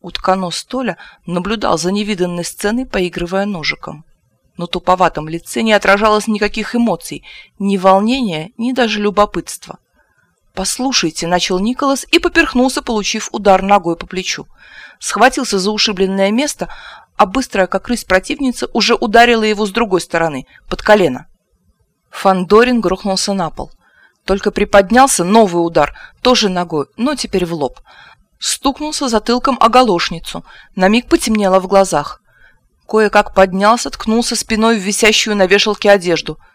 Утконос Толя наблюдал за невиданной сценой, поигрывая ножиком. На туповатом лице не отражалось никаких эмоций, ни волнения, ни даже любопытства. «Послушайте», — начал Николас и поперхнулся, получив удар ногой по плечу. Схватился за ушибленное место, а быстрая, как рысь противница, уже ударила его с другой стороны, под колено. Фандорин грохнулся на пол. Только приподнялся новый удар, тоже ногой, но теперь в лоб. Стукнулся затылком о галошницу, на миг потемнело в глазах. Кое-как поднялся, ткнулся спиной в висящую на вешалке одежду —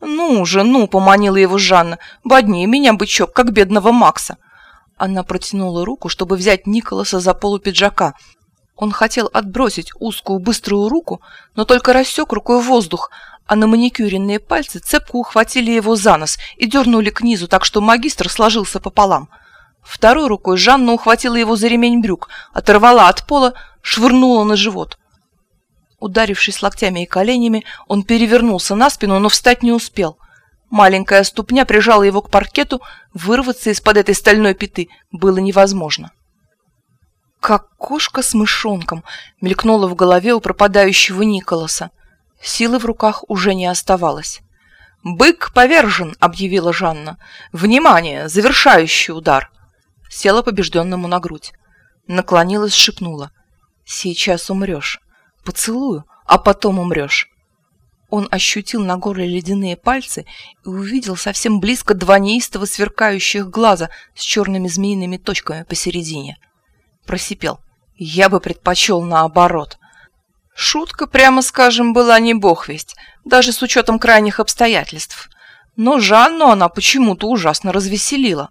«Ну же, ну!» — поманила его Жанна. «Бодни меня, бычок, как бедного Макса!» Она протянула руку, чтобы взять Николаса за полу пиджака. Он хотел отбросить узкую быструю руку, но только рассек рукой воздух, а на маникюренные пальцы цепко ухватили его за нос и дернули к низу, так что магистр сложился пополам. Второй рукой Жанна ухватила его за ремень брюк, оторвала от пола, швырнула на живот. Ударившись локтями и коленями, он перевернулся на спину, но встать не успел. Маленькая ступня прижала его к паркету, вырваться из-под этой стальной пяты было невозможно. «Как кошка с мышонком!» — мелькнуло в голове у пропадающего Николаса. Силы в руках уже не оставалось. «Бык повержен!» — объявила Жанна. «Внимание! Завершающий удар!» Села побежденному на грудь. Наклонилась, шепнула. «Сейчас умрешь!» Поцелую, а потом умрешь. Он ощутил на горле ледяные пальцы и увидел совсем близко два неистово сверкающих глаза с черными змеиными точками посередине. Просипел. Я бы предпочел наоборот. Шутка, прямо скажем, была не бог весть, даже с учетом крайних обстоятельств. Но Жанну она почему-то ужасно развеселила.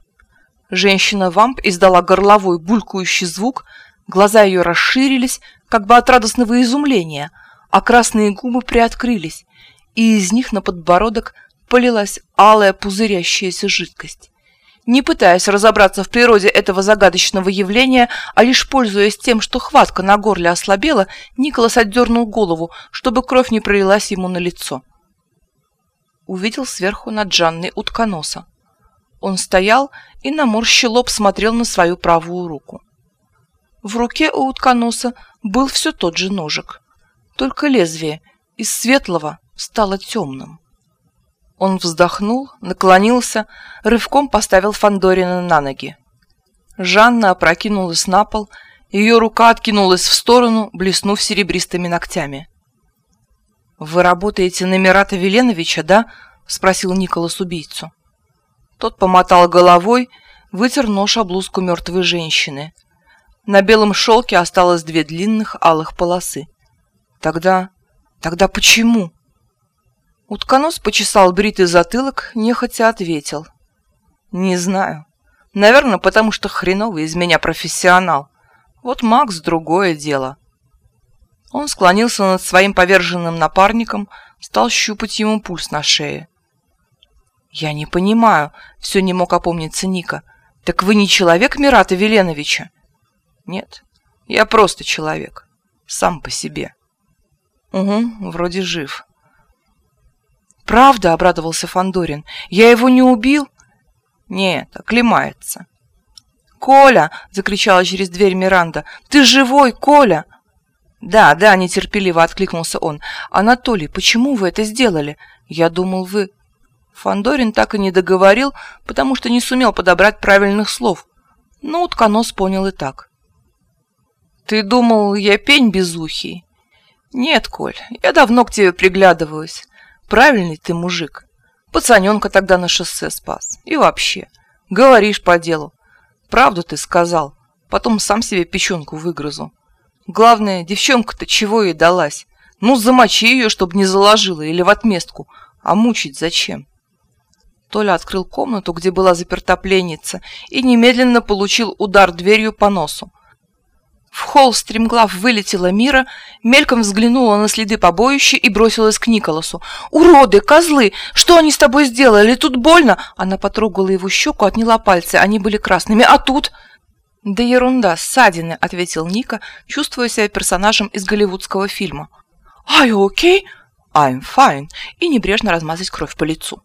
Женщина-вамп издала горловой булькающий звук, глаза ее расширились, как бы от радостного изумления, а красные губы приоткрылись, и из них на подбородок полилась алая пузырящаяся жидкость. Не пытаясь разобраться в природе этого загадочного явления, а лишь пользуясь тем, что хватка на горле ослабела, Николас отдернул голову, чтобы кровь не пролилась ему на лицо. Увидел сверху над Джанной утконоса. Он стоял и, наморщил лоб, смотрел на свою правую руку. В руке у утконоса был все тот же ножик, только лезвие из светлого стало темным. Он вздохнул, наклонился, рывком поставил Фандорина на ноги. Жанна опрокинулась на пол, ее рука откинулась в сторону, блеснув серебристыми ногтями. «Вы работаете на Мирата Веленовича, да?» — спросил Николас убийцу. Тот помотал головой, вытер нож о блузку мертвой женщины — на белом шелке осталось две длинных алых полосы. Тогда... тогда почему? Утконос почесал бритый затылок, нехотя ответил. Не знаю. Наверное, потому что хреновый из меня профессионал. Вот Макс другое дело. Он склонился над своим поверженным напарником, стал щупать ему пульс на шее. «Я не понимаю», — все не мог опомниться Ника. «Так вы не человек Мирата Веленовича?» Нет, я просто человек. Сам по себе. Угу, вроде жив. Правда, обрадовался Фандорин. Я его не убил? Нет, оклемается. Коля! закричала через дверь Миранда. Ты живой, Коля! Да, да, нетерпеливо откликнулся он. Анатолий, почему вы это сделали? Я думал, вы... Фандорин так и не договорил, потому что не сумел подобрать правильных слов. Но утконос понял и так. Ты думал, я пень безухий? Нет, Коль, я давно к тебе приглядываюсь. Правильный ты мужик. Пацаненка тогда на шоссе спас. И вообще, говоришь по делу. Правду ты сказал. Потом сам себе печенку выгрызу. Главное, девчонка-то чего ей далась? Ну, замочи ее, чтобы не заложила, или в отместку. А мучить зачем? Толя открыл комнату, где была заперта пленница, и немедленно получил удар дверью по носу. В холл стремглав вылетела Мира, мельком взглянула на следы побоища и бросилась к Николасу. «Уроды! Козлы! Что они с тобой сделали? Тут больно!» Она потрогала его щеку, отняла пальцы, они были красными. «А тут?» «Да ерунда, ссадины», — ответил Ника, чувствуя себя персонажем из голливудского фильма. «Are you okay?» «I'm fine», и небрежно размазать кровь по лицу.